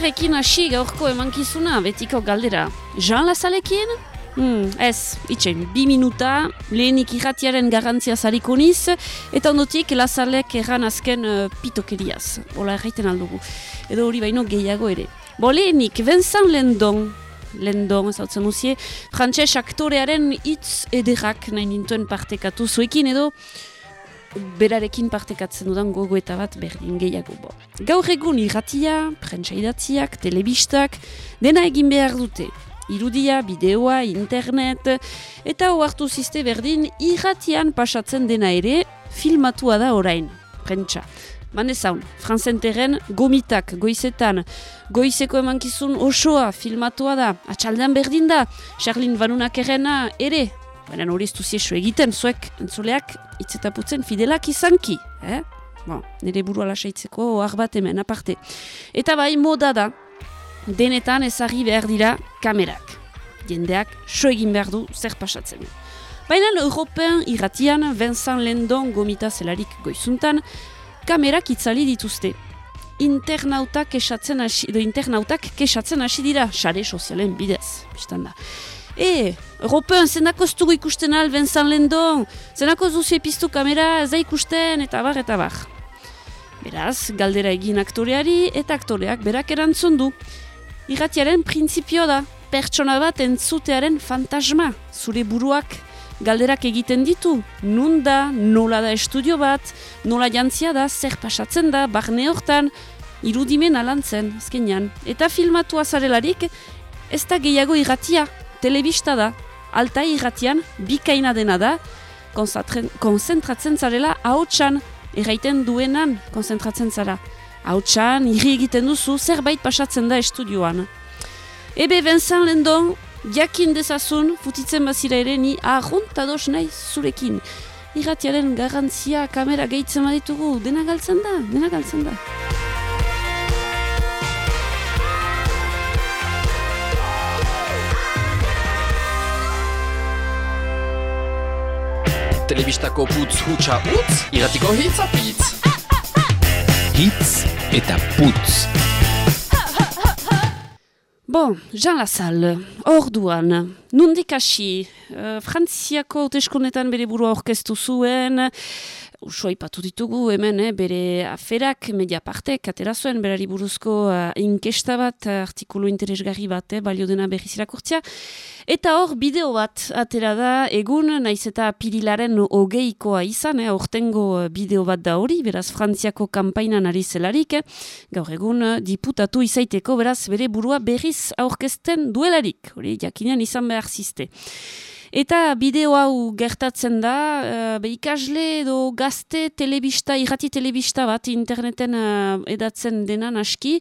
Zerekin hasi gaurko emankizuna betiko galdera. Jean Lazalekin? Hmm, ez, itxen, bi minuta, lehenik irratiaren garantzia zariko niz, eta ondotik Lazalek erran azken uh, pitokeriaz. Ola erraiten aldugu. Edo hori baino gehiago ere. Bo lehenik, Vincent Lendon, Lendon, ez hau zen frantxez aktorearen hitz ederrak nahi nintuen partekatu zuekin edo, berarekin partekatzen dudan gogo eta bat berdin gehiago bo. Gaur egun irratia, prentsa idatziak, telebistak, dena egin behar dute. Irudia, bideoa, internet, eta oartu ziste berdin irratian pasatzen dena ere filmatua da orain, prentsa. Bane zaun, franzenteren gomitak, goizetan, goizeko emankizun osoa filmatua da, atxaldean berdin da, Charlene Vanunak ere, baina hori ez duziesio egiten, zuek entzuleak itzetaputzen fidelak izanki. Eh? Bon, nire burua lasaitzeko ohar bat hemen aparte. Eta bai moda da, denetan ezagri behar dira kamerak. Jendeak so egin behar du zer pasatzen. Baina European irratian, Vincent Lendon gomita zelarik goizuntan, kamerak itzali dituzte. Internautak kesatzen hasi, internautak kesatzen hasi dira, sare sozialen bidez, biztan da. E, European, zenako ez dugu ikusten al, Vincent Lendon, zenako zuzi epiztu kamera, ez da ikusten, eta bar, eta bar. Beraz, galdera egin aktoreari, eta aktoreak berak erantzun du. Irratiaren printzipio da, pertsona bat entzutearen fantasma, zure buruak galderak egiten ditu. Nun da, nola da estudio bat, nola jantzia da, zer pasatzen da, barne hortan, irudimen alantzen, ezkenean. Eta filmatu azarelarik, ez da gehiago irratia, telebista da, alta irratian, bikaina dena da, konzentratzen zarela hautsan, erraiten duenan konzentratzen zara. Hautsan, irri egiten duzu, zerbait pasatzen da estudioan. Ebe, Vincent Lendon, jakin dezazun, futitzen bazira ere, ni ahontados nahi zurekin. Irratiaren garantzia kamera gehitzen baditugu, dena galtzen da, dena galtzen da. Telebistako putz hutsa utz, iratiko hitz apitz. Hitz eta putz. Bon, Jean Lassalle, orduan, nundik hasi, uh, frantziako teskonetan bere burua orkestu zuen, usua ipatu ditugu hemen, eh, bere aferak, media parte, katera zuen, berari buruzko uh, inkesta bat, artikulu interesgarri bat, eh, balio dena berriz irakurtzia. Eta hor, bideo bat atera da, egun, naiz eta pirilaren ogeikoa izan, eh, ortengo bideo bat da hori, beraz, frantziako kampainan ari zelarik, eh, gaur egun, diputatu izaiteko, beraz, bere burua berriz aurkezten duelarik, hori jakinean izan behar ziste. Eta bideo hau gertatzen da, uh, ikasle edo gazte telebista, irrati telebista bat interneten uh, edatzen denan aski,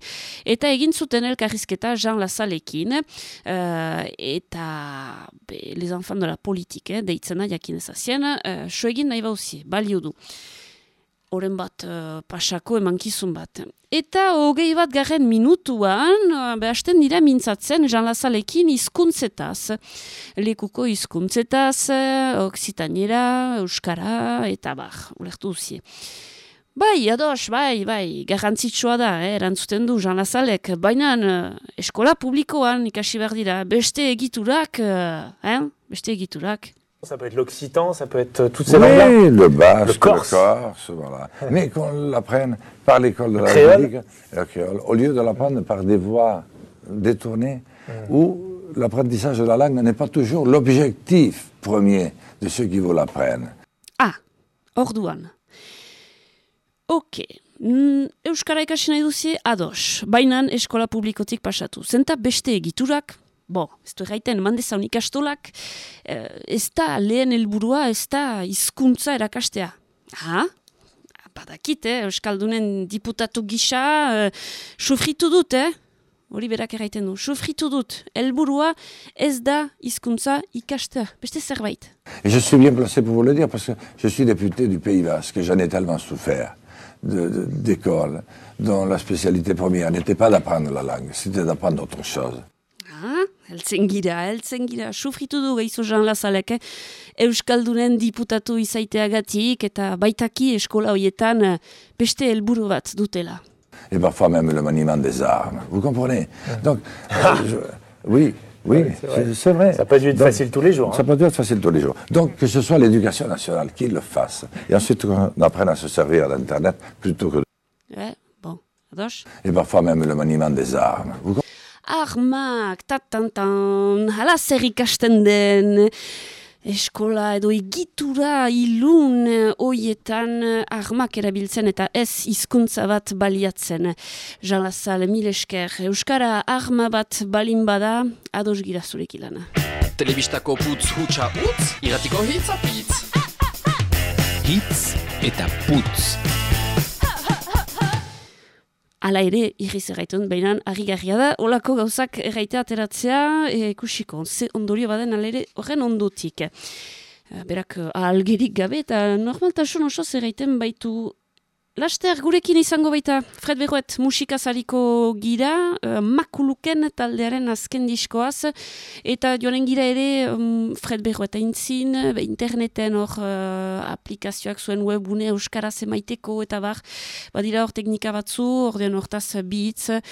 eta egin zuten elkarrizketa Jean Lazalekin, uh, eta be, les enfants de la politique, eh, deitzena jakin ezazien, uh, so egin nahi bauzi, balio du oren bat uh, pasako emankizun bat. Eta hogei bat garen minutuan, uh, behasten dira mintzatzen Jean Lazalekin izkuntzetaz. Lekuko izkuntzetaz, uh, oksitaniera, euskara, eta bar, ulertu uzie. Bai, ados, bai, bai, garrantzitsua da, eh, erantzuten du Jean Lazalek, baina eskola publikoan ikasi behar dira, beste egiturak, eh, beste egiturak. Ça peut être l'occitan, ça peut être toutes ces oui, langues-là. le basque, Le le corse. corse, voilà. Mais qu'on l'apprenne par l'école de Le la créole. République, le créole, au lieu de l'apprendre par des voies détournées, où l'apprentissage de la langue n'est pas toujours l'objectif premier de ceux qui vous l'apprennent. Ah, orduan. Ok, mm, Euskara ikasi nahi duzie, ados. Bainan eskola publikotik pasatu. Zenta beste egiturak, bo, ez du erraiten, mandezaun ikastolak, eh, ez da lehen helburua, ez da hizkuntza erakastea. Ha? Badakit, eh? Euskaldunen diputatu gisa, eh, sufritu dut, eh? Hori berak erraiten du. Sufritu dut, helburua ez da hizkuntza ikastea. Beste zerbait? Et je suis bien placé pour vous le dire parce que je suis député du Pays Basque et j'en ai tellement souffert d'écoles dont la spécialité première n'était pas d'apprendre la langue, c'était d'apprendre autre chose. Ah, heltzen gira, heltzen gira. Sufritu du gehizu Jean Lazalek, eh? Euskaldunen diputatu izaiteagatik eta baitaki eskola hoietan beste helburu bat dutela. et parfois même le maniement des armes. Vous comprenez? Donc, euh, je- oui, oui, c'est vrai. Ça peut pas dû être Donc, facile tous les jours. Ça hein. peut être facile tous les jours. Donc, que ce soit l'éducation nationale qui le fasse, et ensuite qu'on apprenne à se servir d'Internet plutôt que... Ouais, bon, ados. Et parfois même le maniement des armes. Vous Armak, tatantan, hala zer ikasten den, eskola edo egitura ilun hoietan armak erabiltzen eta ez hizkuntza bat baliatzen. Jalazal, mil esker, Euskara arma bat balin bada, ados gira zurek ilana. Telebistako putz hutsa utz, iratiko hitz apitz. Hitz eta putz. Hala ere, irriz erraitun, baina harrigarria da, olako gauzak erraite ateratzea, e, ikusiko, ze ondorio baden ala ere horren ondotik. Eh, Berak, eh, algerik gabe eta normaltasun oso zerraiten baitu Laster, gurekin izango baita, Fred Berroet musikazariko gira, uh, makuluken taldearen azken diskoaz, eta joanen gira ere um, Fred Berroet aintzin, interneten hor uh, aplikazioak zuen webune euskaraz emaiteko, eta bar, badira hor teknika batzu, ordean hortaz bitz, uh,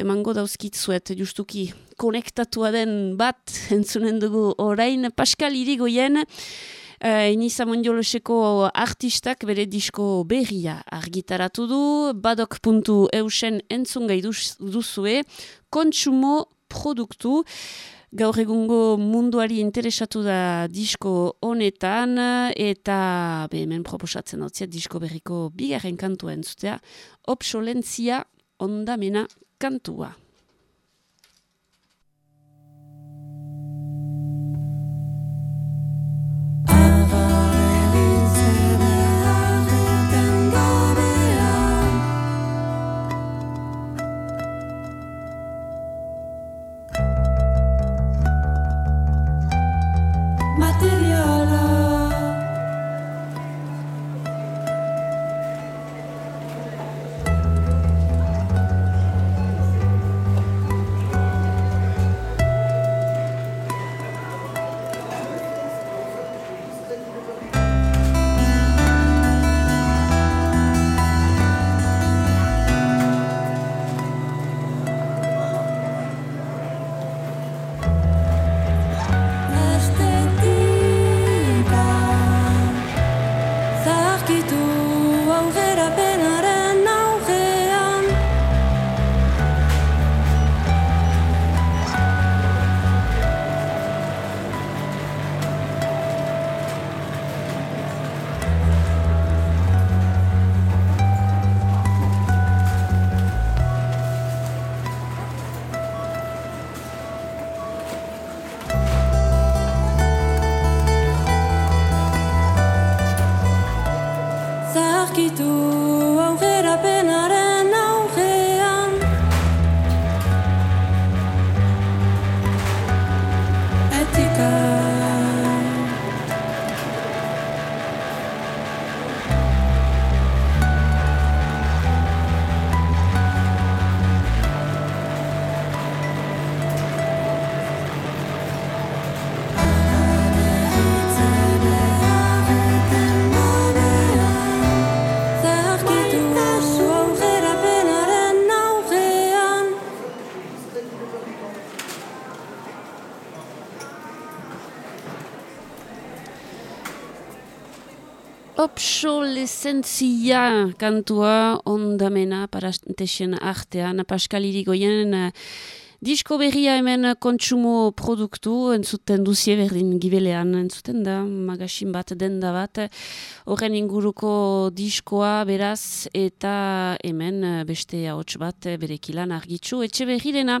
emango dauzkitzuet, justuki konektatua den bat, entzunen dugu orain, Pascal Irigoyen, Uh, Iniza Mondioloseko artistak bere disko berria argitaratu du, badok.eusen entzun gai duz- duzue, kontsumo produktu, gaur egungo munduari interesatu da disko honetan, eta hemen proposatzen dut disko berriko bigarren kantua entzutea, obsolentzia ondamena kantua. Obsolescentzia kantua ondamena parantesen artean Pascal Irigoyen eh, disko berria hemen kontsumo produktu entzuten duzie berdin gibelean entzuten da magasin bat denda bat. Horren inguruko diskoa beraz eta hemen eh, beste ahots bat eh, berekilan argitzu etxe berrirena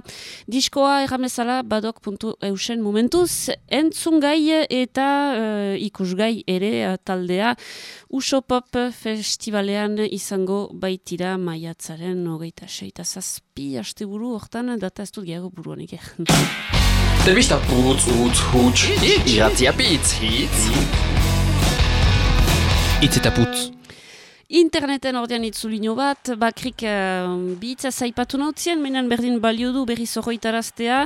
diskoa erramezala badok.eusen momentuz. Entzungai eta eh, ikusgai ere eh, taldea Uso Pop Festivalean izango baitira maiatzaren hogeita seita zazpi asteburu hortan data ez dut gehiago buruan eger. Telebista putz utz huts, irati apitz hitz. Hitz eta putz. Interneten ordean itzulino bat, bakrik uh, bitza zaipatu nautzien, menan berdin balio du berriz horroitaraztea,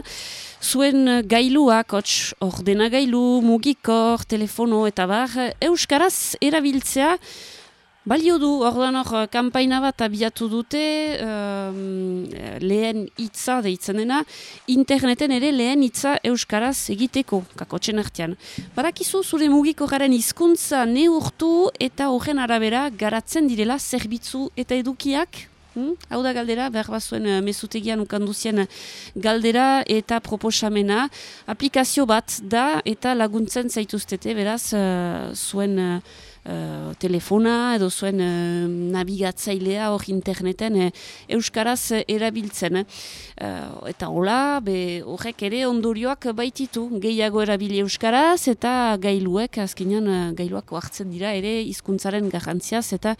zuen gailuak, hots, ordena gailu, mugikor, telefono eta bar, euskaraz erabiltzea, Balio du, ordan hor, kanpaina bat abiatu dute, um, lehen hitza deitzen dena, interneten ere lehen hitza euskaraz egiteko, kakotxen artean. Badakizu zure mugiko garen hizkuntza neurtu eta horren arabera garatzen direla zerbitzu eta edukiak? Hmm? Hau da galdera, behar bazuen uh, mesutegian ukanduzien galdera eta proposamena. Aplikazio bat da eta laguntzen zaituztete, beraz, uh, zuen... Uh, Uh, telefona edo zuen uh, nabigatzailea hor interneten uh, euskaraz erabiltzen. Uh, eta hola, horrek ere ondorioak baititu gehiago erabili euskaraz eta gailuek, azkenean uh, gailuak hartzen dira ere hizkuntzaren garrantziaz eta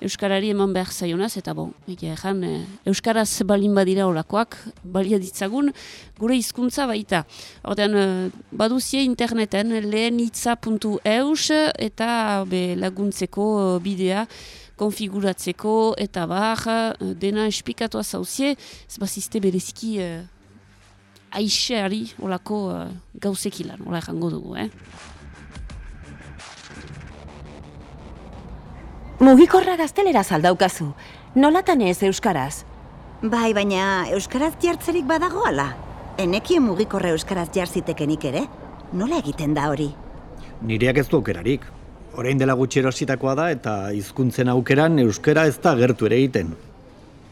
Euskarari eman behar zaionaz, eta bon, egan, e, Euskaraz balin badira olakoak, balia ditzagun, gure hizkuntza baita. Horten, e, baduzie interneten lehen itza.eus eta be, laguntzeko e, bidea, konfiguratzeko eta bar, dena espikatu zauzie, ez bazizte bereziki e, aixeari olako e, gauzekilan, ola jango dugu, eh? Mugikorra gaztelera zaldaukazu. Nolatan ez euskaraz? Bai, baina euskaraz jartzerik badago ala? Enekien mugikorra euskaraz jarzitekenik ere? Nola egiten da hori? Nireak ez du aukerarik. Orain dela gutxi erositakoa da eta hizkuntzen aukeran euskara ez da gertu ere egiten.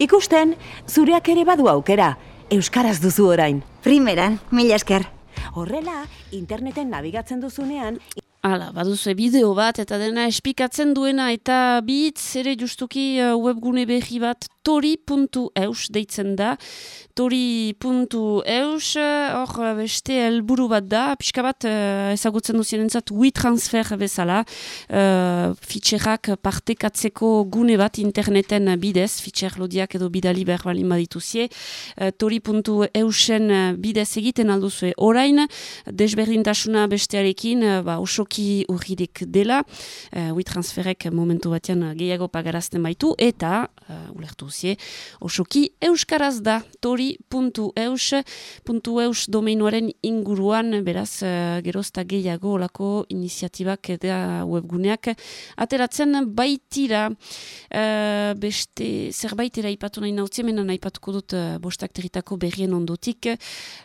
Ikusten, zureak ere badu aukera. Euskaraz duzu orain. Primeran, mila esker. Horrela, interneten nabigatzen duzunean, Hala, baduzu bideo bat eta dena espikatzen duena eta bitz ere justuki uh, webgune berri bat tori.eus deitzen da. Tori.eus, hor beste helburu bat da, pixka bat uh, ezagutzen duzien entzat WeTransfer bezala, uh, fitxerrak partekatzeko gune bat interneten bidez, fitxer lodiak edo bidali behar balin badituzie, uh, tori.eusen bidez egiten alduzue orain, desberdintasuna bestearekin, ba, osoki urririk dela, uh, WeTransferek momentu batean gehiago pagarazten baitu, eta, uh, ulertu duzie, osoki euskaraz da, tori.eus, .eus domeinoaren inguruan, beraz, uh, gerozta gehiago olako iniziatibak eta webguneak ateratzen baitira uh, beste zerbait ipatu nahi nautzia, mena nahi patuko dut uh, bostak teritako berrien ondotik.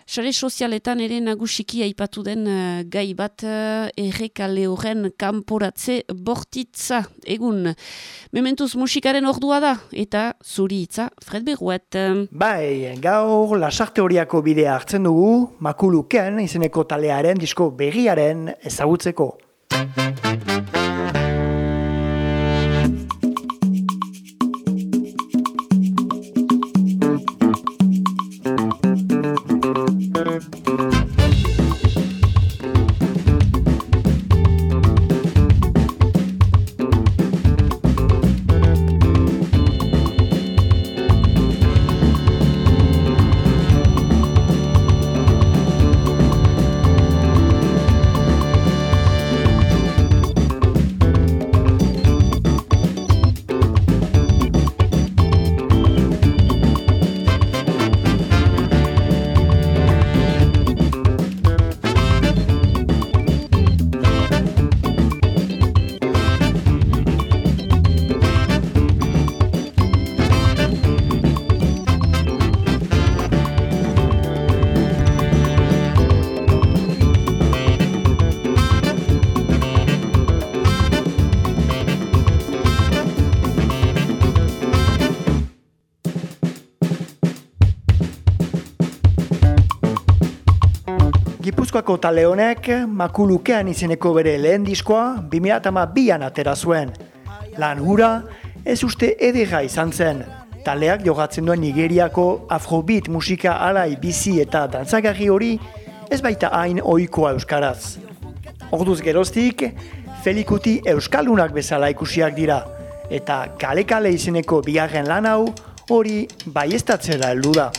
Sare sozialetan ere nagusiki aipatu den gai bat errekale horren kanporatze bortitza egun. Mementuz musikaren ordua da, eta zuri hitza Fred Berruet. Bai, gaur lasarte horiako bidea hartzen dugu, makuluken izeneko talearen disko berriaren ezagutzeko. Gipuzkoako tale honek makulukean izeneko bere lehen diskoa 2002an atera zuen. Lan hura ez uste edera izan zen. Taleak jogatzen duen Nigeriako afrobeat musika alai bizi eta dantzagarri hori ez baita hain ohikoa euskaraz. Orduz geroztik, Felikuti euskaldunak bezala ikusiak dira, eta kale-kale izeneko bigarren lan hau hori baiestatzera heldu da.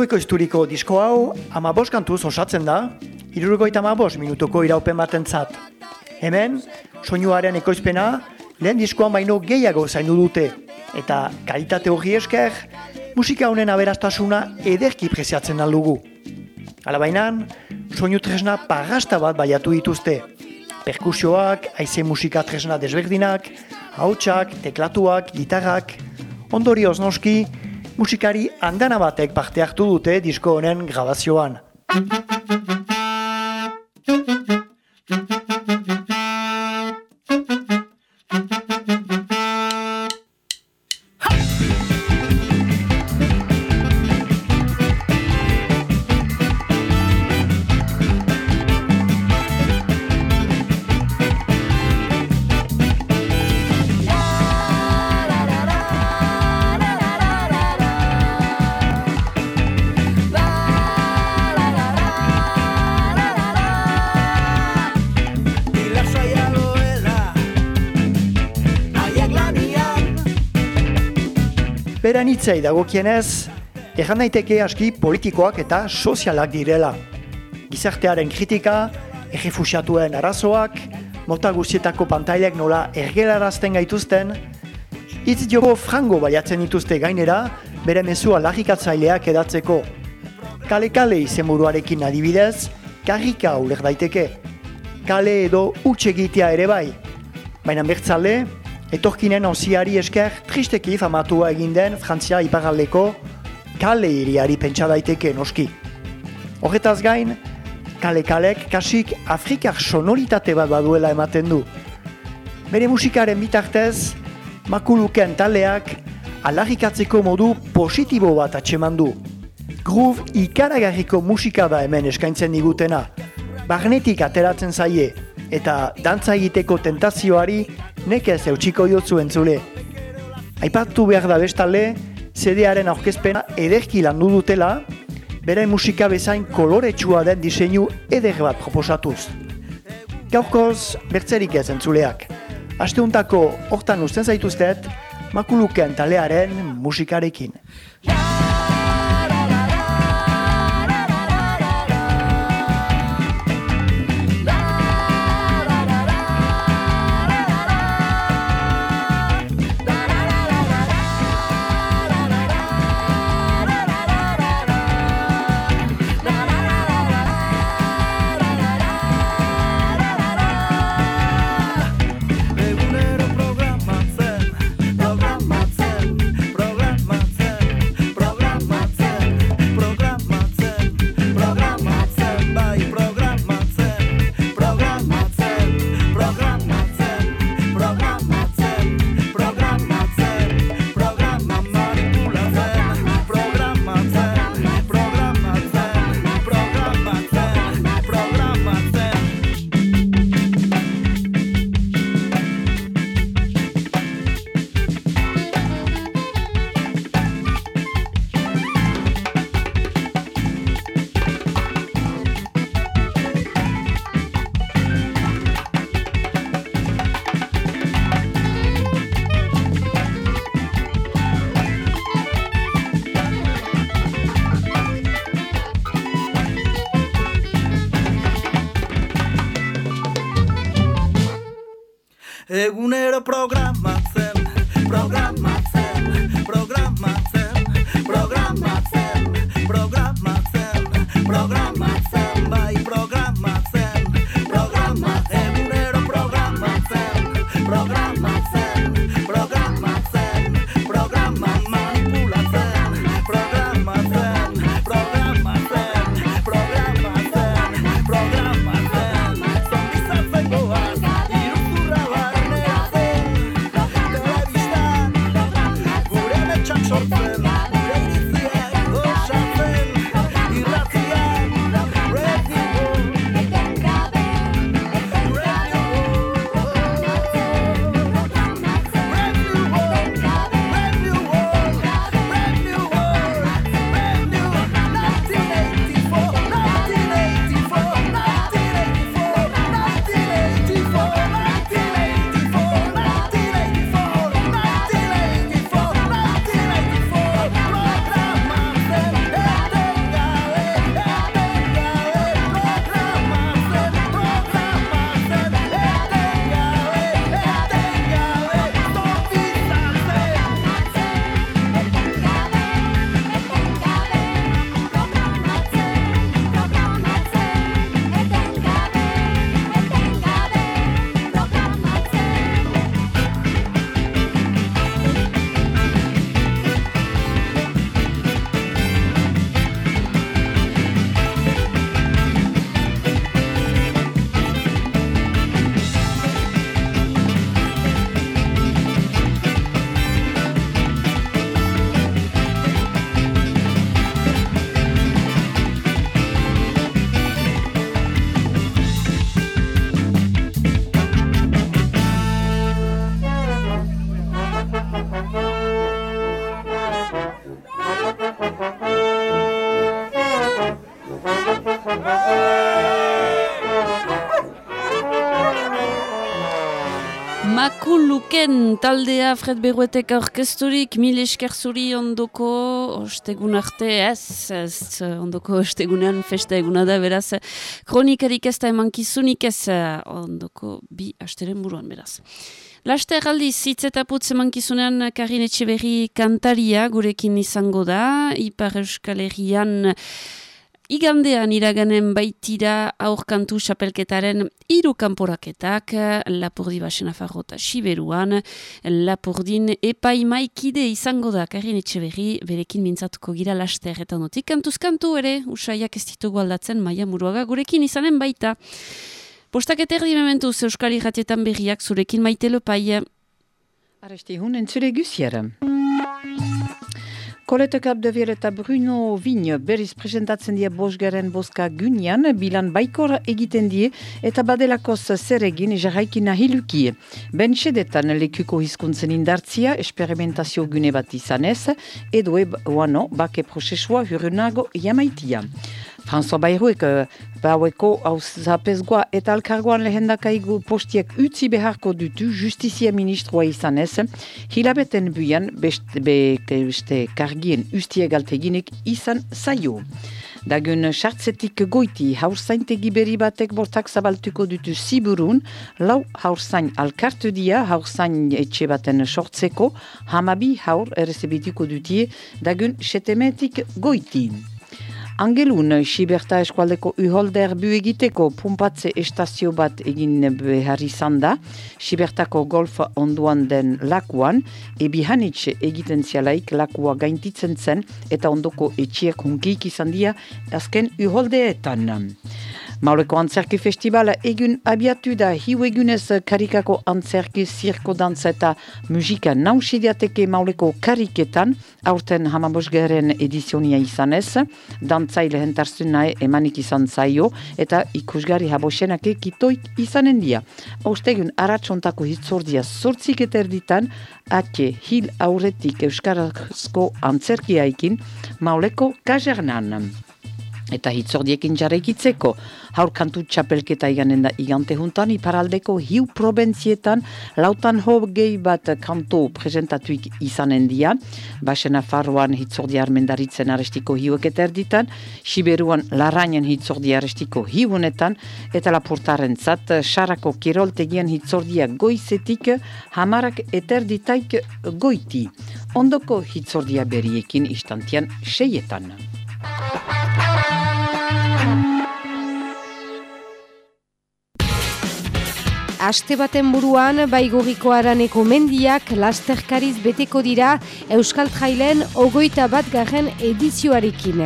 Zueko isturiko disko hau ama kantuz osatzen da, irurogoita ama minutuko iraupen batentzat. Hemen, soinuaren ekoizpena, lehen diskoan baino gehiago zaindu dute, eta kalitate hori esker, musika honen aberastasuna ederki preziatzen aldugu. Alabainan, soinu tresna pagasta bat baiatu dituzte. Perkusioak, haize musika tresna desberdinak, hautsak, teklatuak, gitarrak, ondorioz noski, musikari andana batek parte hartu dute disko honen grabazioan. Hitzei dagokienez, erran daiteke aski politikoak eta sozialak direla. Gizartearen kritika, errefusiatuen arazoak, mota guztietako pantailek nola ergelarazten gaituzten, hitz joko frango baiatzen dituzte gainera, bere mezua lagikatzaileak edatzeko. Kale-kale izenburuarekin adibidez, karrika uler daiteke. Kale edo utxegitea ere bai. Baina bertzale, etorkinen onziari esker tristeki famatua egin den Frantzia iparaldeko kale iriari pentsa daiteke noski. Horretaz gain, kale-kalek kasik Afrikar sonoritate bat baduela ematen du. Bere musikaren bitartez, makuluken taleak alagikatzeko modu positibo bat atseman du. Groove ikaragarriko musika da hemen eskaintzen digutena. Barnetik ateratzen zaie eta dantza egiteko tentazioari nekez eutxiko jotzu entzule. Aipatu behar da bestalde, CD-aren aurkezpena ederki landu dutela, bere musika bezain koloretsua den diseinu eder bat proposatuz. Gaurkoz, bertzerik ez entzuleak. Asteuntako hortan usten zaituztet, makuluken talearen musikarekin. Makuluken taldea Fred Berruetek aurkezturik mil esker zuri ondoko ostegun arte ez, ez ondoko ostegunean festa eguna da beraz kronikarik ez da emankizunik ez ondoko bi asteren buruan beraz. Laste erraldi zitz eta putz emankizunean Karin Etxeberri kantaria gurekin izango da, Ipar Euskal Herrian Igandean iraganen baitira aurkantu xapelketaren hiru kanporaketak Lapurdi Basena Farrota Siberuan, Lapurdin epaimaikide izango da Karin Etxeberri berekin mintzatuko gira laster eta notik. Kantuz kantu ere, usaiak ez ditugu aldatzen maia muruaga gurekin izanen baita. Postak eterdi mementu Euskal Irratietan berriak zurekin maite lopai. Arresti hun entzure guziara. Kolete Kapdevier eta Bruno Vigne berriz presentatzen die bosgaren boska gynian, bilan baikor egiten die eta badelakoz zer egin jarraikin nahilukie. Ben sedetan lekuko hizkuntzen indartzia, esperimentazio gune bat izanez, edo eb bake prozesua hurunago jamaitia. François Bayruek, baueko hauzapezgoa eta alkargoan lehendakaigu postiek utzi beharko dutu justizia ministroa izanez, hilabeten buian beste, beste kargien ustie galteginek izan zaio. Dagun sartzetik goiti haurzaintegi berri batek bortak zabaltuko dutu ziburun, lau haurzain alkartu dia haurzain etxe baten sortzeko, hamabi haur errezebitiko dutie dagun setemetik goiti. Angelun, Siberta eskualdeko uholder bu egiteko pumpatze estazio bat egin behar izan da, Sibertako golf onduan den lakuan, ebi hanitz egiten zialaik lakua gaintitzen zen eta ondoko etxiek hunkik izan dia azken uholdeetan. Mauleko Antzerki Festivala egun abiatu da hiu karikako antzerki zirko dantza eta musika nausidiateke mauleko kariketan, aurten hamabosgeren edizionia izanez, dantzaile hentarzun nahi emanik izan zaio eta ikusgari habosenake kitoik izanen dia. Austegun aratsontako hitzordia sortzik eterditan, ake hil aurretik euskarazko antzerkiaikin mauleko kajernan eta hitzordiekin jarraikitzeko. Haurkantu txapelketa iganen da igante juntan, iparaldeko hiu probentzietan lautan hogei bat kanto presentatuik izanen dia. Basena farroan hitzordia armendaritzen arestiko hiuek eterditan, Siberuan larainen hitzordia arestiko hiunetan, eta lapurtaren zat, sarako kiroltegian hitzordia goizetik, hamarak eterditaik goiti. Ondoko hitzordia beriekin istantian seietan. Aste baten buruan, baigoriko araneko mendiak lasterkariz beteko dira Euskal Trailen ogoita bat garen edizioarekin.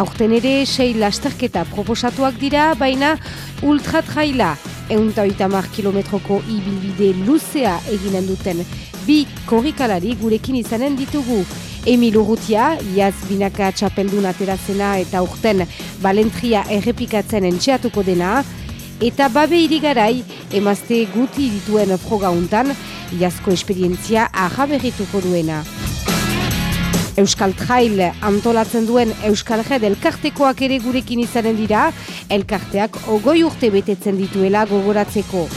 Aurten ere, sei lasterketa proposatuak dira, baina ultra traila, eunta oitamar kilometroko ibilbide luzea eginen duten bi korrikalari gurekin izanen ditugu. Emil Urrutia, Iaz Binaka txapeldun aterazena eta urten Balentria errepikatzen entxeatuko dena, eta babe irigarai emazte guti dituen frogauntan, Iazko esperientzia ahaberrituko duena. Euskal Trail antolatzen duen Euskal Red elkartekoak ere gurekin izanen dira, elkarteak ogoi urte betetzen dituela gogoratzeko.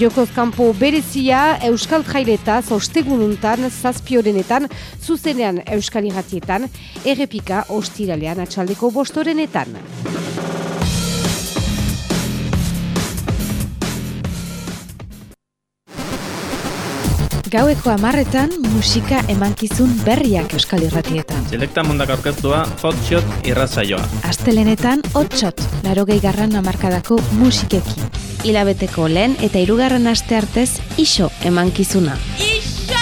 Jokoz kanpo berezia Euskal Traileta ostegununtan, zazpiorenetan, zuzenean Euskal Iratietan, errepika ostiralean atxaldeko bostorenetan. Gaueko amarretan musika emankizun berriak Euskal Irratietan. Selekta mundak aurkeztua hotshot irratzaioa. Astelenetan hotshot, larogei garran amarkadako musikekin. Hilabeteko lehen eta hirugarren aste artez iso emankizuna. Iso!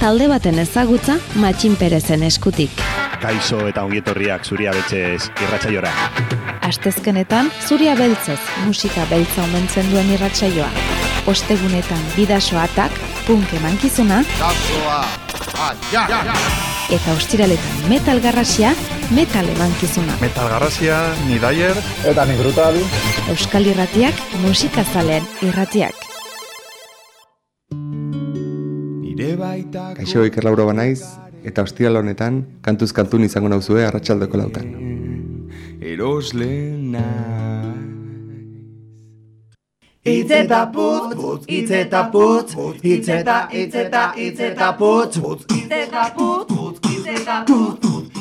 Talde baten ezagutza matxin perezen eskutik. Kaixo eta ongietorriak zuria betxez irratzaiora. Astezkenetan zuria beltzez musika beltza omentzen duen irratsaioa. Ostegunetan bidasoatak, punk emankizuna. Eta ostiraletan metal garrasia, metal emankizuna. Metal garrasia, ni daier. Eta ni brutal. Euskal irratiak, musikazalean irratiak. Kaixo Iker Lauro banaiz, eta ostiral honetan, kantuz kantun izango nauzue arratsaldeko lautan. Eroslena Itz eta putz, putz, itz eta putz, itz eta, itz eta, itz eta putz, putz, itz eta putz, putz, itz eta putz,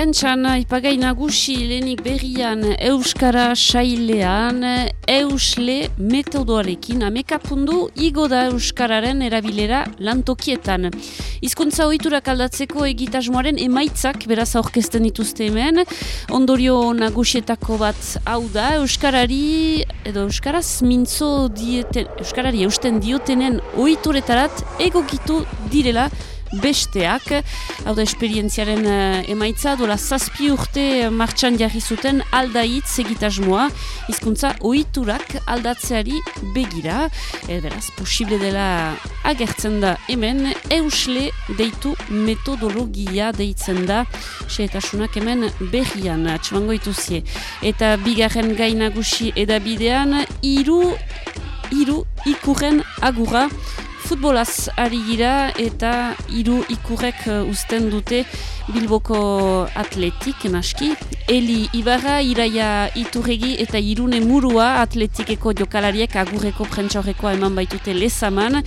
Prentxan, ipagai nagusi lehenik berrian Euskara sailean, Eusle metodoarekin amekapundu igo da Euskararen erabilera lantokietan. Hizkuntza ohiturak aldatzeko egitasmoaren emaitzak beraz aurkezten dituzte hemen, ondorio nagusietako bat hau da, Euskarari, edo Euskaraz mintzo dieten, Euskarari eusten diotenen ohituretarat egokitu direla besteak, hau da esperientziaren uh, emaitza, dola zazpi urte martxan jarri zuten aldaitz egitasmoa, hizkuntza ohiturak aldatzeari begira, e, beraz, posible dela agertzen da hemen, eusle deitu metodologia deitzen da, xeetasunak hemen berrian, txumango ituzie. Eta bigarren gainagusi edabidean, iru, iru ikurren agurra, futbolaz ari gira eta hiru ikurrek uh, uzten dute Bilboko atletik naski. Eli Ibarra, Iraia Iturregi eta Irune Murua atletikeko jokalariek agurreko prentsaurrekoa eman baitute lezaman.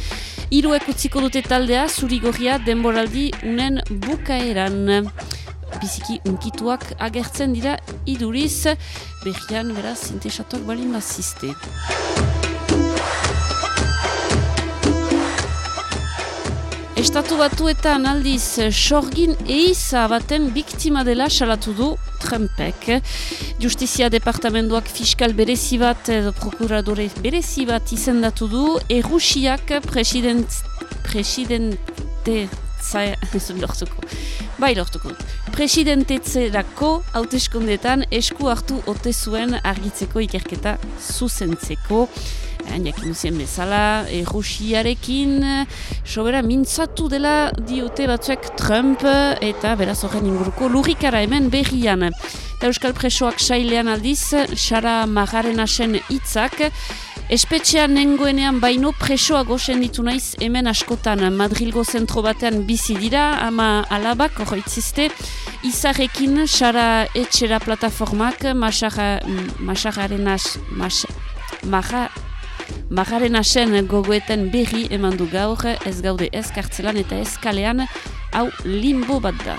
Hiruek utziko dute taldea zurigorria denboraldi unen bukaeran biziki unkituak agertzen dira iduriz, behian beraz sintesatuak balin bazizte. Estatu batuetan aldiz sorgin eiza baten biktima dela salatu du Trumpek. Justizia departamentoak fiskal berezi bat edo prokuradore berezi bat izendatu du Errusiak president, presidente lortuko. Bai lortuko. Presidentetzerako hauteskundetan esku hartu ote zuen argitzeko ikerketa zuzentzeko. Jakin duzien bezala, Errusiarekin sobera mintzatu dela diote batzuek Trump eta beraz horren inguruko lurrikara hemen berrian. Eta Euskal Presoak sailean aldiz, Sara Magarenasen hitzak Espetxean nengoenean baino presoa gozen ditu naiz hemen askotan Madrilgo zentro batean bizi dira ama alabak horretzizte izarrekin Sara Etxera plataformak Masararen as, mas, maja, Magaren asen gogoeten berri eman du gaur, ez gaude ez kartzelan eta ez kalean, hau limbo bat da.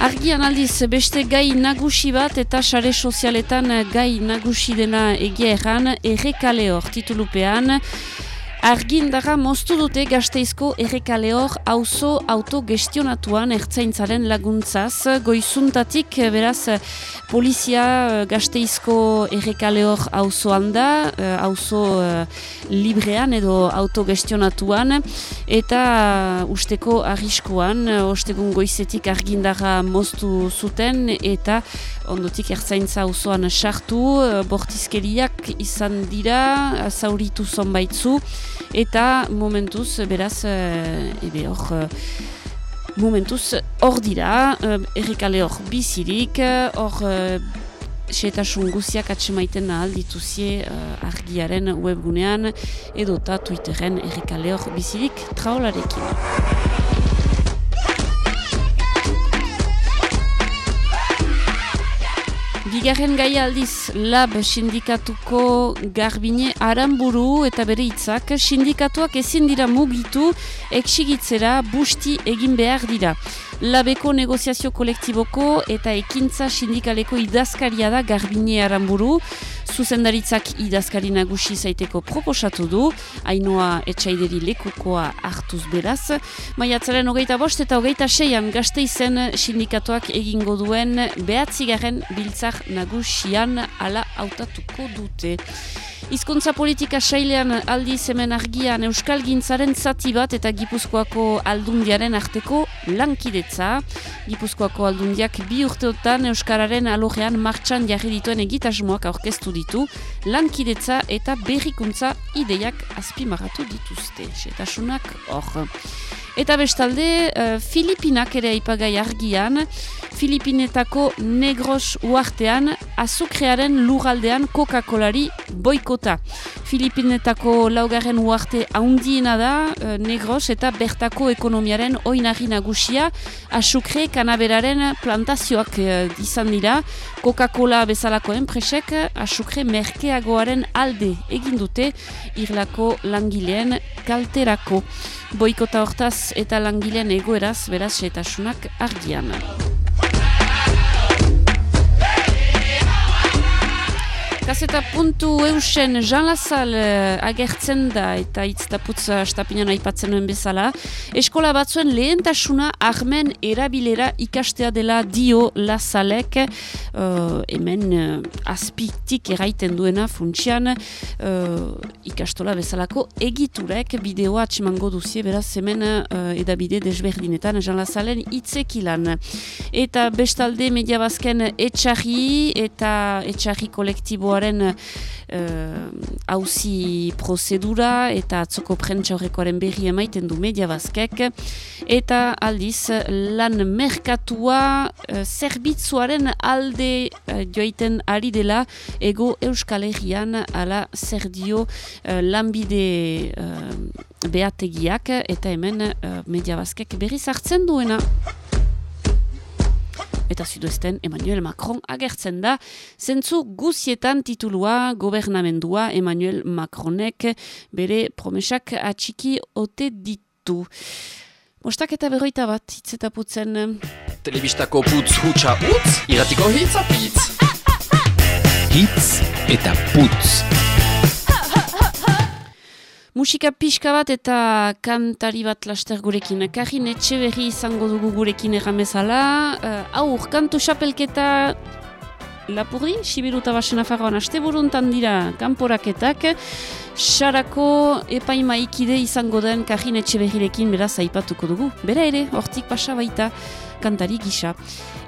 Argian aldiz beste gai nagusi bat eta sare sozialetan gai nagusi dena egia erran errekale hor titulupean. Argindara moztu dute gazteizko errekale hor auzo autogestionatuan ertzaintzaren laguntzaz. Goizuntatik beraz polizia gazteizko errekale hor auzoan da, auzo librean edo autogestionatuan. Eta usteko arriskoan, ostekun goizetik argindara moztu zuten eta ondotik ertzaintza auzoan sartu, bortizkeriak izan dira, zauritu zonbaitzu, eta momentuz beraz ebe hor momentuz hor dira errekale hor bizirik hor Setasun guziak atsemaiten ahal dituzie uh, argiaren webgunean edota Twitteren errekale hor bizirik traolarekin. Bigarren gai aldiz lab sindikatuko garbine aramburu eta bere hitzak sindikatuak ezin dira mugitu eksigitzera busti egin behar dira. Labeko negoziazio kolektiboko eta ekintza sindikaleko idazkaria da garbine aramburu, zuzendaritzak idazkari nagusi zaiteko proposatu du, hainoa etxaideri lekukoa hartuz beraz. Maiatzaren hogeita bost eta hogeita seian gazte izen sindikatuak egingo duen behatzigarren biltzar nagusian ala hautatuko dute. Hizkuntza politika sailean aldiz hemen argian Euskal Gintzaren zati bat eta Gipuzkoako aldundiaren arteko lankidetza. Gipuzkoako aldundiak bi urteotan Euskararen alogean martxan jarri dituen egitasmoak aurkeztu ditu, lankidetza eta berrikuntza ideiak azpimarratu dituzte. Eta sunak hor. Eta bestalde, uh, Filipinak ere aipagai argian, Filipinetako negros uartean azukrearen lurraldean Coca-Colari boikota. Filipinetako laugarren uarte haundiena da eh, negros eta bertako ekonomiaren oinarri nagusia azukre kanaberaren plantazioak eh, izan dira. Coca-Cola bezalako enpresek azukre merkeagoaren alde egin dute irlako langileen kalterako. Boikota hortaz eta langileen egoeraz beraz etasunak argian. Kaseta puntu eusen Jean Lassalle eh, agertzen da eta putz astapinan aipatzen nuen bezala. Eskola batzuen lehentasuna armen erabilera ikastea dela dio Lassallek eh, hemen uh, azpitik eraiten duena funtsian ikastola bezalako egiturek bideoa atximango duzie beraz hemen uh, edabide desberdinetan Jean Lassallen hitzekilan. Eta bestalde media bazken etxarri eta etxarri kolektiboaren hauzi prozedura eta atzoko prentsa horrekoaren berri emaiten du media bazkek. Eta aldiz lan merkatua uh, zerbitzuaren alde uh, joaiten ari dela ego Euskal Herrian ala zer dio lanbide uh, beategiak eta hemen media bazkek berri zartzen duena eta zuduesten Emmanuel Macron agertzen da. Zentzu guzietan titulua gobernamendua Emmanuel Macronek bere promesak atxiki ote ditu. Mostak eta berroita bat, hitz eta putzen. Telebistako putz hutsa utz, iratiko hitz apitz. Hitz eta putz. Musika pixka bat eta kantari bat laster gurekin. Karin etxe berri izango dugu gurekin erramezala. Uh, aur, kantu xapelketa lapurri, Sibiru eta Basena Farroan aste buruntan dira kanporaketak. Sarako epaima ikide izango den Karin etxe berrirekin beraz aipatuko dugu. Bera ere, hortik pasa baita kantari gisa.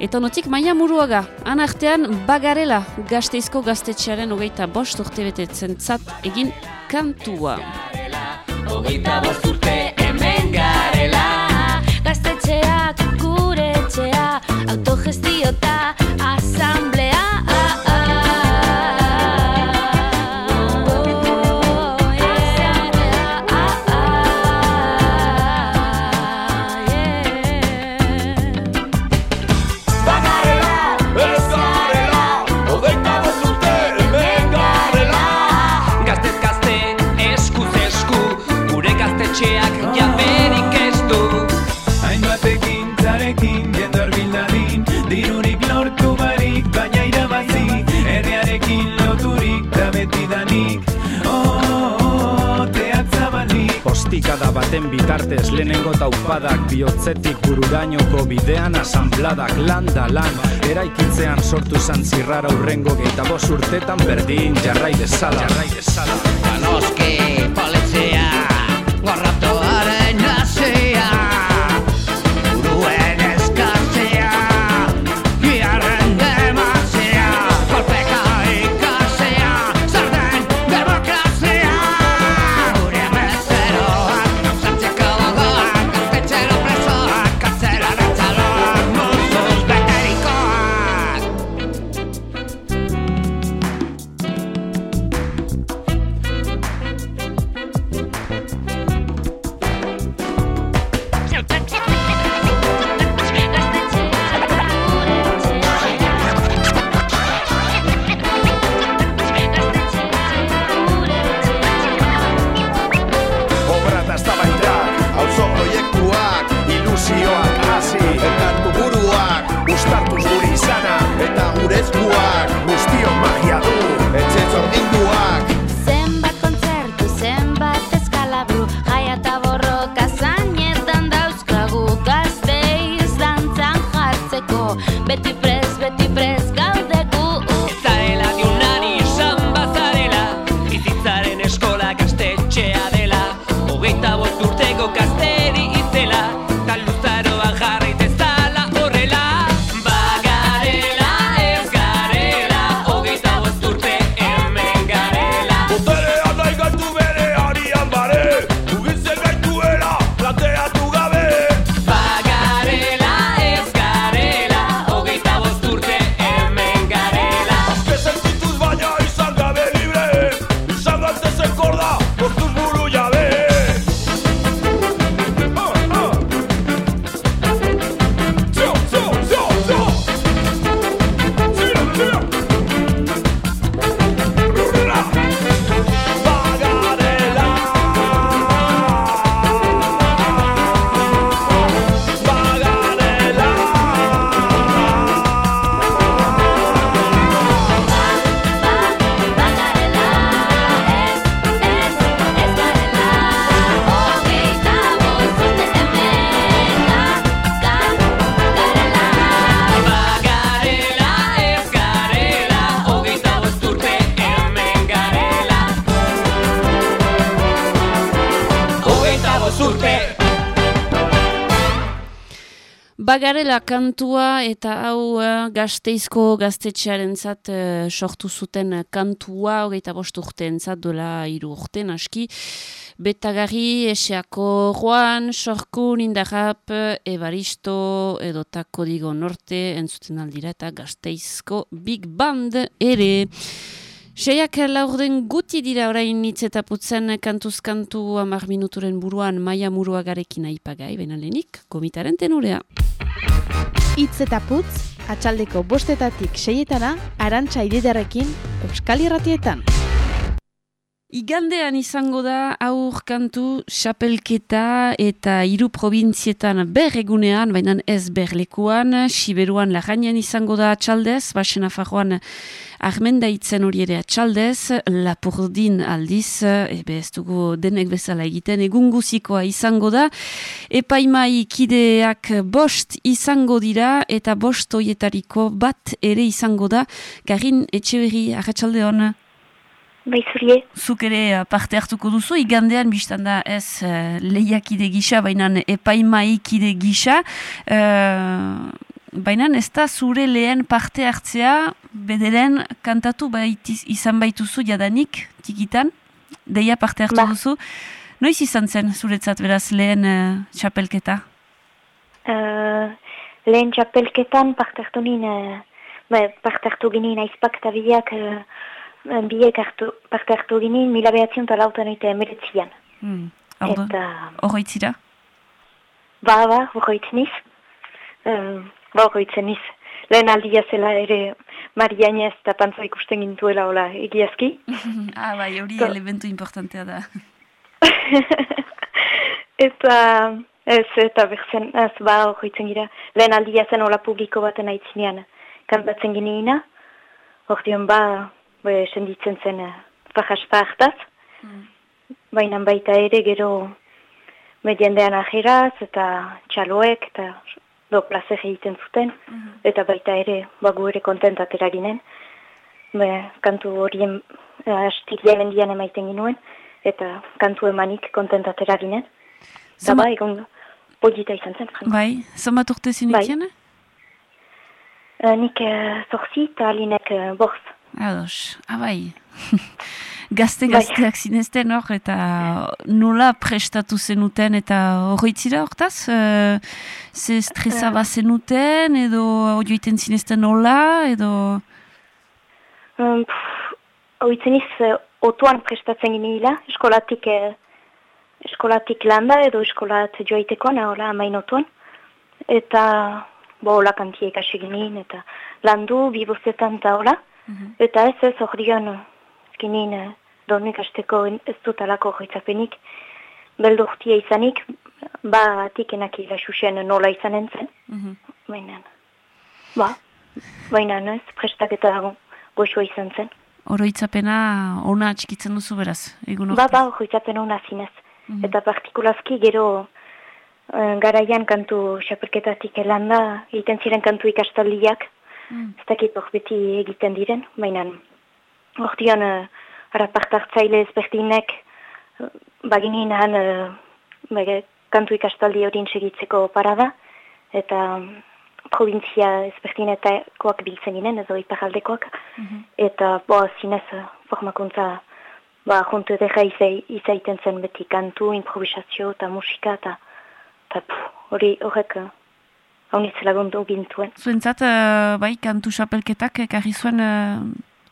Eta notik maia muruaga, anartean bagarela gazteizko gaztetxearen hogeita bost urte betetzen zat egin kantua. Hogeita bost urte baten bitartez lehenengo taupadak bihotzetik bururainoko bidean asanbladak lan da lan. Eraikitzean sortu zan zirrara urrengo geita bos urtetan berdin jarrai dezala jarrai dezala Bagarela kantua eta hau uh, gazteizko gaztetxearentzat uh, sortu zuten kantua hogeita bost urteentzat dola hiru urteen aski. Betagarri, Eseako Juan, Sorkun, Indarrap, Ebaristo, edota Kodigo Norte, entzuten aldira eta gazteizko Big Band ere. Seiak laurden guti dira orain hitz eta putzen kantuzkantu amar minuturen buruan maia muruagarekin aipagai, baina lehenik, komitaren tenurea. Itz eta putz, atxaldeko bostetatik seietana, arantxa ididarekin, Euskal Irratietan. Igandean izango da aur kantu xapelketa eta hiru provintzietan berregunean, baina ez berlekuan, Siberuan laganean izango da atxaldez, Baxena Fajoan Armenda hori ere atxaldez, Lapurdin aldiz, ebe ez dugu denek bezala egiten, egun guzikoa izango da, epaimai kideak bost izango dira eta bost hoietariko bat ere izango da, Garin Etxeberri, arratsalde hona? Bai, zurie. Zuk ere uh, parte hartuko duzu, igandean biztan da ez uh, lehiakide gisa, baina epaimaikide gisa. Uh, baina ez da zure lehen parte hartzea, bederen kantatu baitiz, izan baituzu jadanik, tikitan, deia parte hartu Ba. duzu. Noiz izan zen zuretzat beraz lehen uh, txapelketa? Uh, lehen txapelketan parte hartu nien, uh, ba, parte hartu ginen aizpak eta biak, uh, biek hartu, parte hartu ginen mila behatzion eta lautan eta emeretzian. Hmm. Eta... Eta, Horroitzira? ba, ba, horroitz niz. Uh, ba, horroitzen niz. Lehen aldia zela ere Marianez eta pantza ikusten gintuela hola egiazki. ah, bai, hori To- elementu importantea da. Eta, ez, eta berzen, ez, ba, horretzen gira, lehen aldia zen hola publiko baten aitzinean, kantatzen gineina, ordeon ba, be, senditzen zen uh, fajaspa hartaz, baina baita ere gero mediendean ajeraz, eta txaloek, eta do plazer egiten zuten, eta baita ere, bagu ere kontentatera ginen, be, kantu horien uh, astilia mendian emaiten ginuen, eta kantu emanik kontentatera ginen. Eta Zama- ba, egon polita izan zen. franko. Bai, zonbat urte zinitian? Eh, nik uh, zorzi eta alinek uh, borz. Ados, abai. Gazte Bai. gazteak zinezten hor, eta nola prestatu zenuten, eta horreitzira hortaz? Uh, ze stresa Eh. zenuten, edo joiten zinezten nola, edo... Um, Oitzen iz, uh, otuan prestatzen ginila, eskolatik, uh, eskolatik landa edo eskolat joaiteko, nahola amain otuan. Eta, bo, hola kantia ikasi eta landu, bibozetan eta hola. Eta ez ez hor dion, ginen, uh, donik asteko ez dut alako joitzapenik, beldurtia izanik, ba, atikenak ilasusen nola izanen zen. Baina, ba, baina ez, prestaketa goxua izan zen. Oroitzapena ona atxikitzen duzu beraz, egun Ba, hortaz. ba, joitzapen hona zinez. Eta partikulazki gero eh, garaian kantu xapelketatik elanda, egiten ziren kantu ikastaldiak, ez dakit hor beti egiten diren, baina hor dion uh, ara partartzaile ezberdinek uh, baginin han uh, bege, kantu ikastaldi horin segitzeko parada, eta mm, provintzia ezberdinetakoak biltzen ginen, edo iparaldekoak, eta bo, zinez uh, formakuntza ba, juntu edera izai, izaiten zen beti kantu, improvisazio eta musika, eta hori horrek uh, haunitz lagundu gintuen. Zuentzat, eh, bai, kantu xapelketak ekarri zuen eh,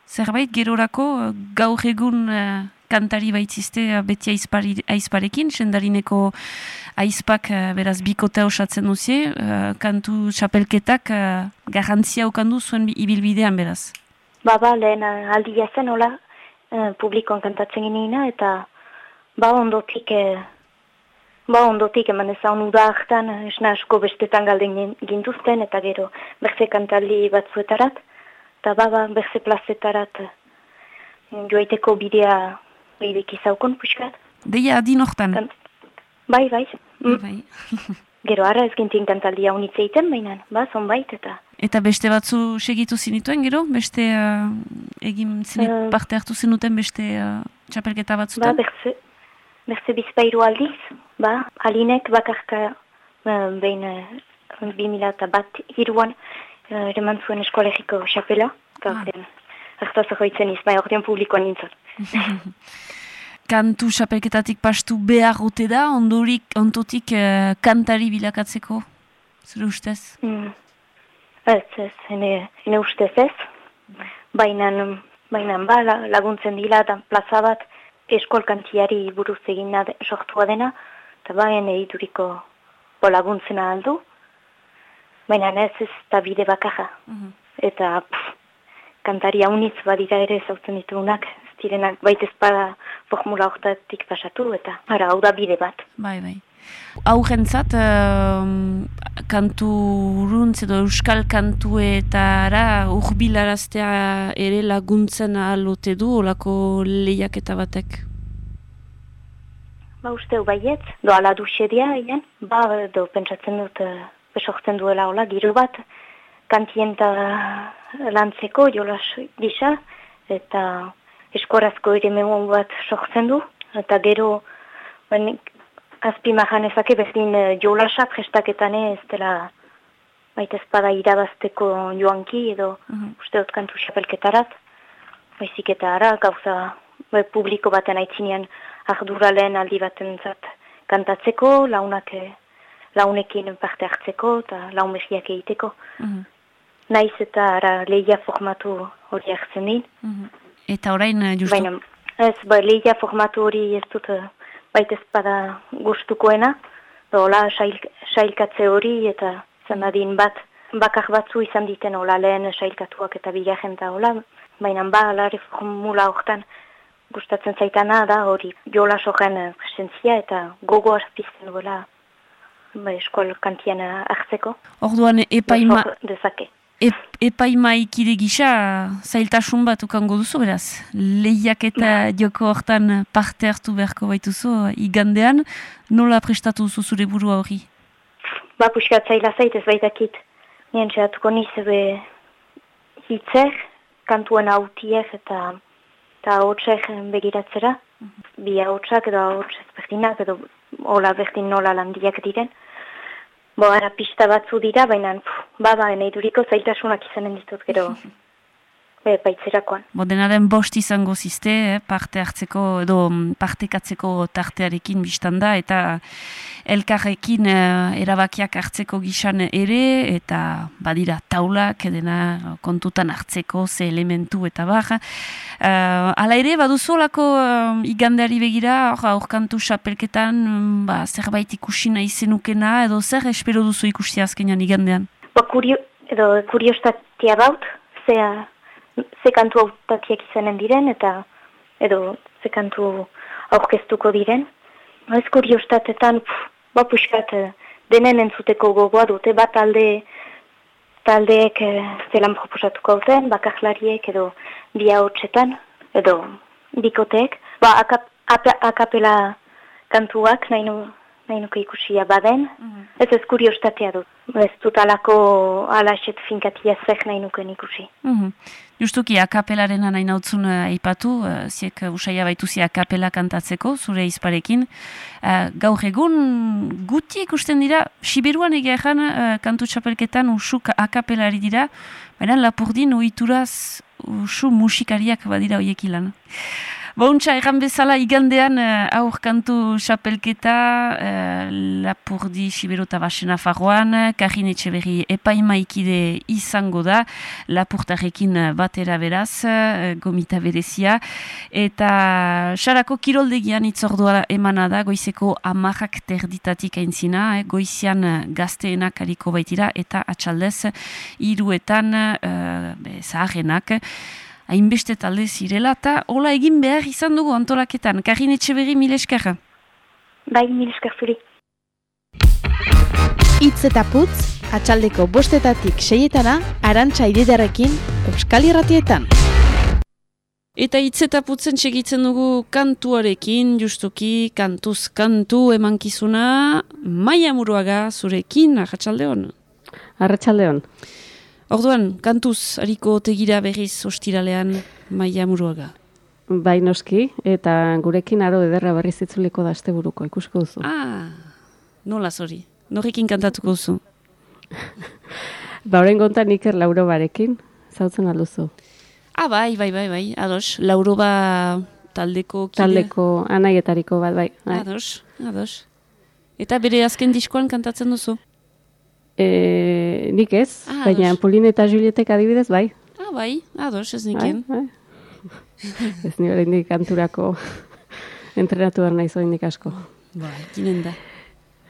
zerbait gerorako eh, gaur egun eh, kantari baitzizte eh, beti aizpari, aizparekin, sendarineko aizpak eh, beraz bikotea osatzen duzie, eh, kantu xapelketak eh, garrantzia okandu zuen bi- ibilbidean beraz. Ba, ba, lehen uh, aldia zen, hola, uh, publikoan kantatzen gineina, eta ba, ondotik, eh, ba, ondotik eman ezan uda hartan, eh, esna asko bestetan galden gin- gintuzten, eta gero berze kantaldi batzuetarat, eta ba, ba, berze plazetarat eh, joaiteko bidea behidek izaukon, puskat. Deia adin hortan. Bai, bai. Mm. bai. Gero ara ez gintin kantaldia unitze egiten, baina, ba, zonbait, eta Eta beste batzu segitu zinituen gero? Beste eh, egin zinit, Eh. parte hartu zenuten beste eh, txapelketa Ba, batzutan? berze, berze bizpairu aldiz, ba, alinek bakarka uh, behin uh, 2000 eta bat hiruan uh, zuen eskolegiko xapela, gaurten. Artaz joitzen izbai ordean publikoan nintzen. Kantu xapelketatik pastu behar gote da, ondorik, ontotik eh, kantari bilakatzeko, zure ustez? Mm. Ez, ez, ene, ene ustez ez. Baina, baina ba, la- laguntzen dila da plaza bat eskol kantiari buruz egin da- sortua dena, eta baina egituriko bo laguntzena aldu. Baina ez ez da bide bakarra. Eta pff, kantari haunitz badira ere zautzen ditugunak, ez direnak baita espada formula hortatik pasatu, eta ara, hau da bide bat. Bai, bai. Aurrentzat, um, kanturuntz edo euskal kantuetara urbilaraztea ere laguntzen alote du olako lehiaketa batek. Ba uste baiet, do ala duxedia egin, ba do pentsatzen dut uh, besortzen duela hola, giro bat, kantienta lantzeko jolas gisa, eta eskorazko ere bat sortzen du, eta gero ben, azpimajan ezake berdin uh, jolasa prestaketan ez dela baita ezpada irabazteko joanki edo uste dut kantu xapelketarat, baizik eta ara gauza be, publiko baten aitzinean ardura lehen aldi baten zat kantatzeko, launak, eh, launekin parte hartzeko eta laumegiak egiteko. Naiz eta ara lehia formatu hori hartzen din. Eta orain, eh, justu, Baina ez, ba, lehia formatu hori ez dut eh, baita ezpada gustukoena, hola sail, sailkatze hori eta zanadin bat bakar batzu izan diten hola lehen sailkatuak eta bigarren eta hola, baina ba, alare formula hortan gustatzen zaitana da hori jola sogen eh, presentzia eta gogo arpizten duela ba, eskol kantian eh, hartzeko. orduan epaima, Sor dezake. Ep, epaimaikide gisa zailtasun bat ukango duzu, beraz. Lehiak eta joko hortan parte hartu beharko baituzu igandean, nola prestatu duzu zure burua hori? Ba, puskat zaila zait ez baitakit. Nien txatuko niz be hitzer, kantuen hautiek eta eta hautsek begiratzera. Bi hautsak edo hauts ezberdinak edo hola berdin nola landiak diren. Bo, ara pista batzu dira, baina bada, nahi duriko zailtasunak izanen ditut gero. Be, baitzerakoan. Bo, denaren bost izango zizte, eh, parte hartzeko edo mm, partekatzeko tartearekin biztan da, eta elkarrekin eh, erabakiak hartzeko gisan ere, eta badira taulak edena kontutan hartzeko ze elementu eta bar. Uh, ala ere, baduzu olako uh, igandeari begira, hor aurkantu xapelketan, mm, ba, zerbait ikusi nahi zenukena, edo zer espero duzu ikusi azkenean igandean? Ba, kurio, edo kuriostatia baut, zea, ze kantu autatiak izanen diren, eta edo ze kantu aurkeztuko diren. Ez kuriostatetan, ba, puskat, eh, denen entzuteko gogoa dute, bat talde, taldeek eh, zelan proposatuko duten, bakarlariek edo bi hotxetan, edo bikoteek. Ba, akap, akapela kantuak nahi, nahi nuke ikusia baden, ez ez kuriostatea dut. Ez dut alako alaxet finkatia zer nahi nuken ikusi. Mhm. Justuki akapelaren nahi nautzun uh, aipatu, uh, ziek uh, usaia baituzi akapela kantatzeko, zure izparekin. Uh, gaur egun guti ikusten dira, Siberuan egia ezan uh, kantu txapelketan usuk akapelari dira, baina lapurdin oituraz usu musikariak badira hoiek ilan. Bauntza, erran bezala igandean uh, aur kantu xapelketa uh, Lapurdi Sibero eta Basena Farroan, Karin Etxeberri epaimaikide izango da, Lapurtarrekin uh, batera beraz, uh, gomita berezia, eta sarako kiroldegian itzordua emana da, goizeko amarrak terditatik aintzina, eh, goizian gazteenak hariko baitira, eta atxaldez iruetan uh, be, zaharrenak, hainbeste talde zirela, eta hola egin behar izan dugu antolaketan. Karin Etxeberri mil esker. Bai, mil esker zuri. Itz eta putz, atxaldeko bostetatik seietana, arantxa ididarekin, Euskal Irratietan. Eta hitz eta putzen segitzen dugu kantuarekin, justuki, kantuz kantu emankizuna, maia muruaga zurekin, arratsaldeon. Arratxaldeon. Orduan, kantuz, hariko tegira berriz ostiralean, maia muruaga. Bai noski, eta gurekin aro ederra berriz itzuliko da asteburuko ikusko duzu. Ah, nola zori? Norekin kantatuko duzu? Ba, horren gontan Iker Lauro barekin, zautzen alduzu. Ah, bai, bai, bai, bai, ados. Lauro ba taldeko kide. Taldeko anaietariko bat, bai. bai. Ados, ados. Eta bere azken diskoan kantatzen duzu? E, nik ez, Ah, baina ados. Pauline eta Julietek adibidez, bai. Ah, bai, ados, ez Bai, niken. bai. ez ni oraindik kanturako entrenatu behar naiz oraindik asko. Bai, ginen da.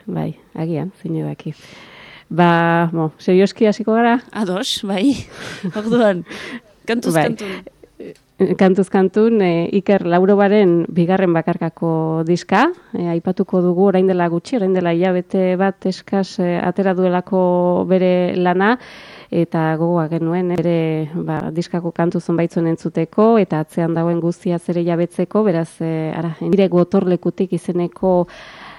Bai, agian, zine daki. Ba, mo, serioski hasiko gara? Ados, bai. Orduan, kantuz Bai. kantun. Kantuz kantun, e, Iker Laurobaren bigarren bakarkako diska, e, aipatuko dugu orain dela gutxi, orain dela hilabete bat eskas e, atera duelako bere lana, eta gogoa genuen ere ba, diskako kantu zonbaitzuen entzuteko, eta atzean dagoen guztia zere jabetzeko, beraz, e, ara, nire gotorlekutik izeneko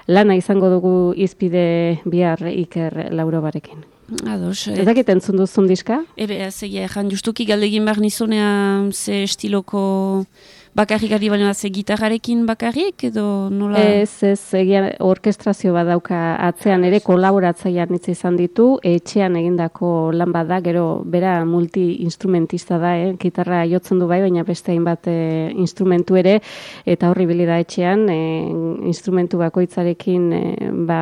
lana izango dugu izpide bihar Iker Laurobarekin. Ados. Ez dakit entzun duzun diska? Ebe, ez egia, jan justuki galdegin behar nizunea ze estiloko bakarrik ari balena ze gitarrarekin bakarrik edo nola? Ez, ez, egia orkestrazio bat dauka. Atzean ere kolaboratzailean hitz izan ditu, etxean egindako lan bat da, gero bera multi-instrumentista da, eh? gitarra jotzen du bai, baina beste hainbat eh, instrumentu ere, eta horri bili da etxean, eh, instrumentu bakoitzarekin eh, ba,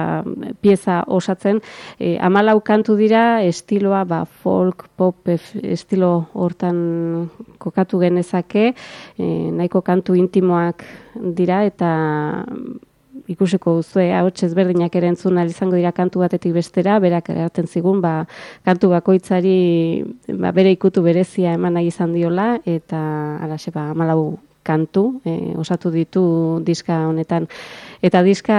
pieza osatzen, eh, amalau kantu dira, estiloa ba, folk, pop, estilo hortan kokatu genezake, eh, nahiko kantu intimoak dira eta ikusiko duzue ahots ezberdinak ere entzun izango dira kantu batetik bestera, berak eraten zigun, ba, kantu bakoitzari ba, bere ikutu berezia eman nahi izan diola, eta alaxe, ba, amalau kantu eh, osatu ditu diska honetan. Eta diska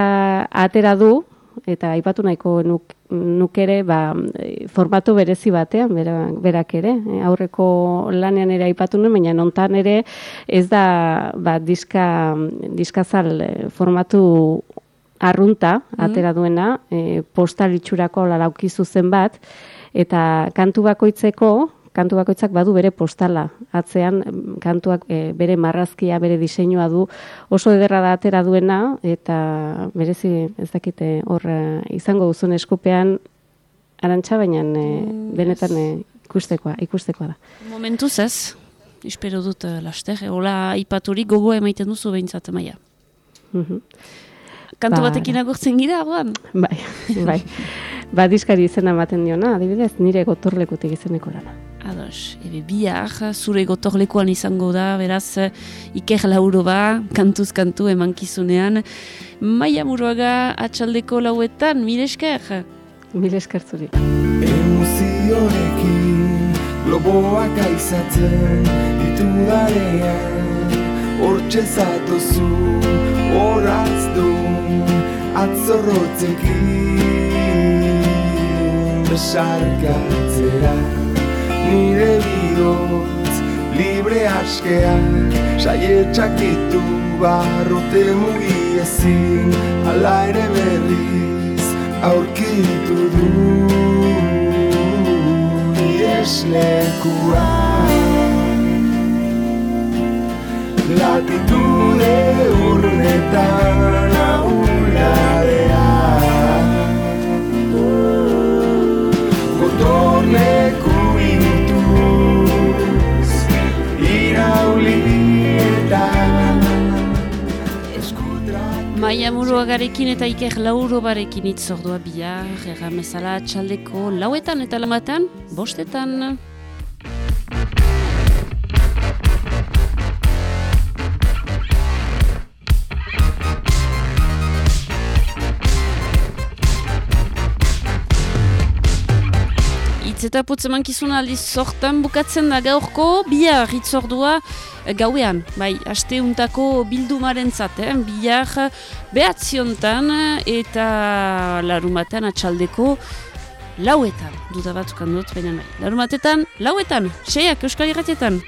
atera du, eta aipatu nahiko nuk, nuk ere ba, eh, formatu berezi batean, bera, berak ere. Eh, aurreko lanean ere aipatu nuen, baina nontan ere ez da ba, diska, diskazal eh, formatu arrunta atera duena, e, postal itxurako lalauki zuzen bat, eta kantu bakoitzeko, kantu bakoitzak badu bere postala. Atzean mm, kantuak e, bere marrazkia, bere diseinua du, oso ederra da atera duena, eta berezi ez dakite hor eh, izango duzun eskupean arantxa, baina e, benetan e, ikustekoa, ikustekoa da. Momentuz ez, espero dut uh, laster, hola ipaturik gogo emaiten duzu behintzat maia. Mhm. Kantu Ba, batekin agurtzen gira, guan? Bai, bai. Ba, diskari izena ematen diona, adibidez, nire gotorlekutik izeneko lana. Ados, ebe bihar, zure gotorlekuan izango da, beraz, Iker Lauro ba, kantuz kantu emankizunean. Maia Muruaga atxaldeko lauetan, mire esker? Mire esker zuri. Emozionekin loboak aizatzen ditudanean Hortxe zatozu horaz du atzorrotzekin Besarkatzera nire bihotz libre askeak Saietxak ditu barrote mugi ezin Ala ere berriz aurkitu du. Ieslekua Latitude urnetan ahuladea Maia Muruagarekin eta Iker Lauro barekin itzordua bihar, erramezala atxaldeko lauetan eta lamatan, bostetan. Eta putz emankizuna aldiz sortan bukatzen da gaurko, bihar itzordua eh, gauean, bai, aste untako bildumaren zaten, bihar behatziontan eta larumatan atxaldeko lauetan, duda batzukan dut, baina bai, larumatetan, lauetan, seiak euskal irratietan.